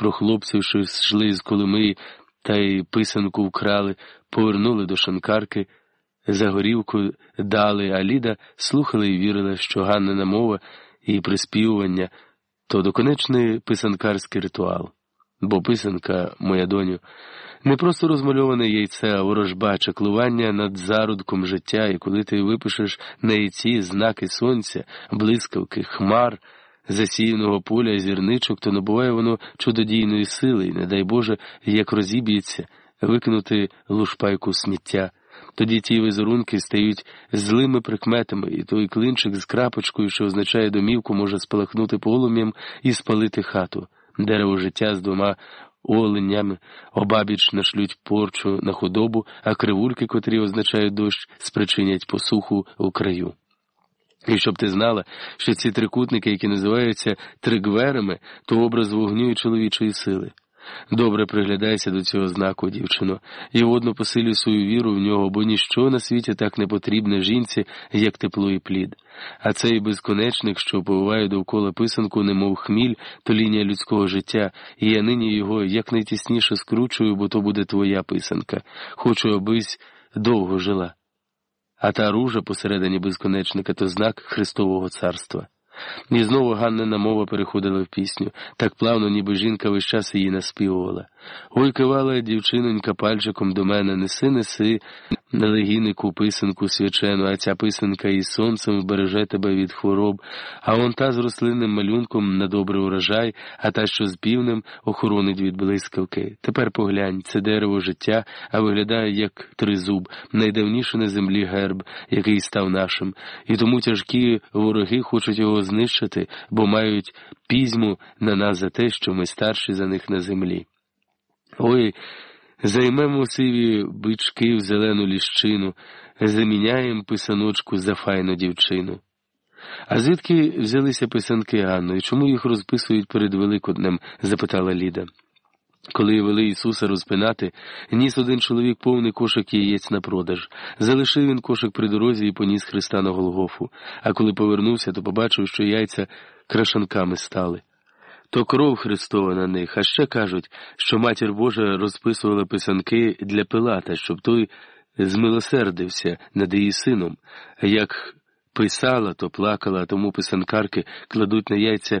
про хлопців, що йшли з Коломиї та й писанку вкрали, повернули до шанкарки, за горівку дали, а Ліда слухала і вірила, що Ганнина мова і приспівування то доконечний писанкарський ритуал. Бо писанка, моя доню, не просто розмальоване яйце, а ворожба, чаклування над зарудком життя, і коли ти випишеш на яйці знаки сонця, блискавки, хмар, засіяного поля зірничок, то набуває воно чудодійної сили, і, не дай Боже, як розіб'ється, викинути лушпайку сміття. Тоді ті візерунки стають злими прикметами, і той клинчик з крапочкою, що означає домівку, може спалахнути полум'ям і спалити хату. Дерево життя з двома оленями обабіч нашлють порчу на худобу, а кривульки, котрі означають дощ, спричинять посуху у краю. І щоб ти знала, що ці трикутники, які називаються тригверами, то образ вогню і чоловічої сили. Добре приглядайся до цього знаку, дівчино, і водно посилюй свою віру в нього, бо ніщо на світі так не потрібне жінці, як тепло і плід. А цей безконечник, що повиває довкола писанку, немов хміль, то лінія людського життя, і я нині його якнайтісніше скручую, бо то буде твоя писанка. Хочу, абись довго жила. А та ружа посередині безконечника то знак Христового царства. І знову Ганнина мова переходила в пісню, так плавно, ніби жінка весь час її наспівувала. Ой, кивала дівчинонька пальчиком до мене, неси, неси, на легінику писанку свячену, а ця писанка із сонцем вбереже тебе від хвороб, а он та з рослинним малюнком на добрий урожай, а та, що з півнем, охоронить від блискавки. Тепер поглянь, це дерево життя, а виглядає як тризуб, найдавніший на землі герб, який став нашим, і тому тяжкі вороги хочуть його знищити, бо мають пізьму на нас за те, що ми старші за них на землі. Ой, займемо сиві бички в зелену ліщину, заміняємо писаночку за файну дівчину. А звідки взялися писанки Ганно, і чому їх розписують перед Великоднем? запитала Ліда. Коли вели Ісуса розпинати, ніс один чоловік повний кошик яєць на продаж. Залишив він кошик при дорозі і поніс Христа на Голгофу, а коли повернувся, то побачив, що яйця крашанками стали. То кров Христова на них, а ще кажуть, що матір Божа розписувала писанки для Пилата, щоб той змилосердився над її сином. Як писала, то плакала, тому писанкарки кладуть на яйця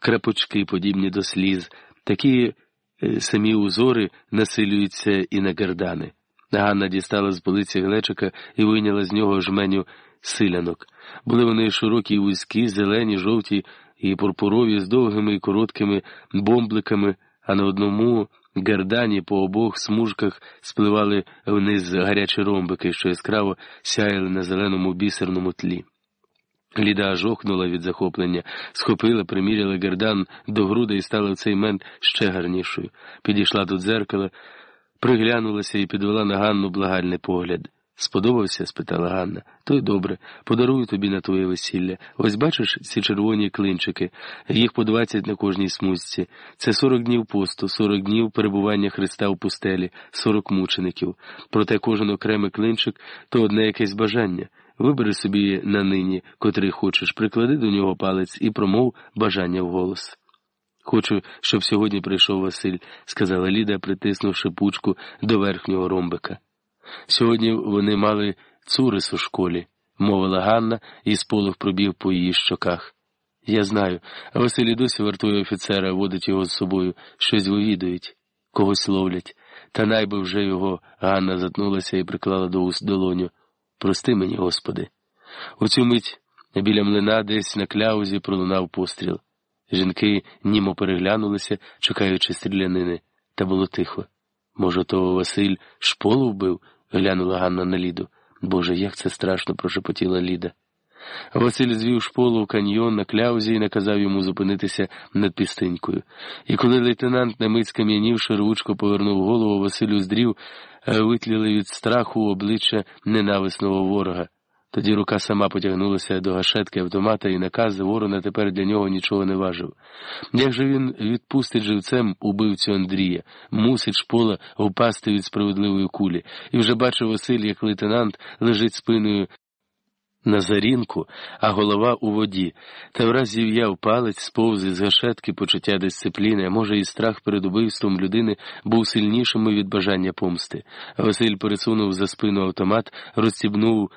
крапочки, подібні до сліз. Такі е, самі узори насилюються і на гердани. Ганна дістала з полиці глечика і вийняла з нього жменю силянок. Були вони широкі і вузькі, зелені, жовті і пурпурові з довгими і короткими бомбликами, а на одному гердані по обох смужках спливали вниз гарячі ромбики, що яскраво сяяли на зеленому бісерному тлі. Ліда аж охнула від захоплення, схопила, приміряла гердан до груди і стала в цей мент ще гарнішою. Підійшла до дзеркала, приглянулася і підвела на Ганну благальний погляд. Сподобався? спитала Ганна. То й добре, подарую тобі на твоє весілля. Ось бачиш ці червоні клинчики, їх по двадцять на кожній смузці. Це сорок днів посту, сорок днів перебування Христа в пустелі, сорок мучеників. Проте кожен окремий клинчик то одне якесь бажання. Вибери собі на нині, котрий хочеш, приклади до нього палець і промов бажання вголос. Хочу, щоб сьогодні прийшов Василь, сказала Ліда, притиснувши пучку до верхнього ромбика. Сьогодні вони мали цурис у школі, мовила Ганна, і сполох пробіг по її щоках. Я знаю, Василь досі вартує офіцера, водить його з собою, щось вивідують, когось ловлять. Та найби вже його Ганна затнулася і приклала до уст долоню. Прости мені, Господи. У цю мить біля млина десь на кляузі пролунав постріл. Жінки німо переглянулися, чекаючи стрілянини, та було тихо. Може, то Василь шполу вбив? Глянула Ганна на Ліду. Боже, як це страшно, прошепотіла Ліда. Василь звів шполу в каньйон на кляузі і наказав йому зупинитися над пістинькою. І коли лейтенант на мить скам'янівши рвучко повернув голову, Василю здрів, витліли від страху обличчя ненависного ворога. Тоді рука сама потягнулася до гашетки автомата і наказ ворона тепер для нього нічого не важив. Як же він відпустить живцем убивцю Андрія, мусить шпола впасти від справедливої кулі, і вже бачив Василь, як лейтенант лежить спиною на зарінку, а голова у воді, та враз зів'яв палець, сповз із гашетки почуття дисципліни, а може, і страх перед убивством людини був сильнішим від бажання помсти. Василь пересунув за спину автомат, розстібнув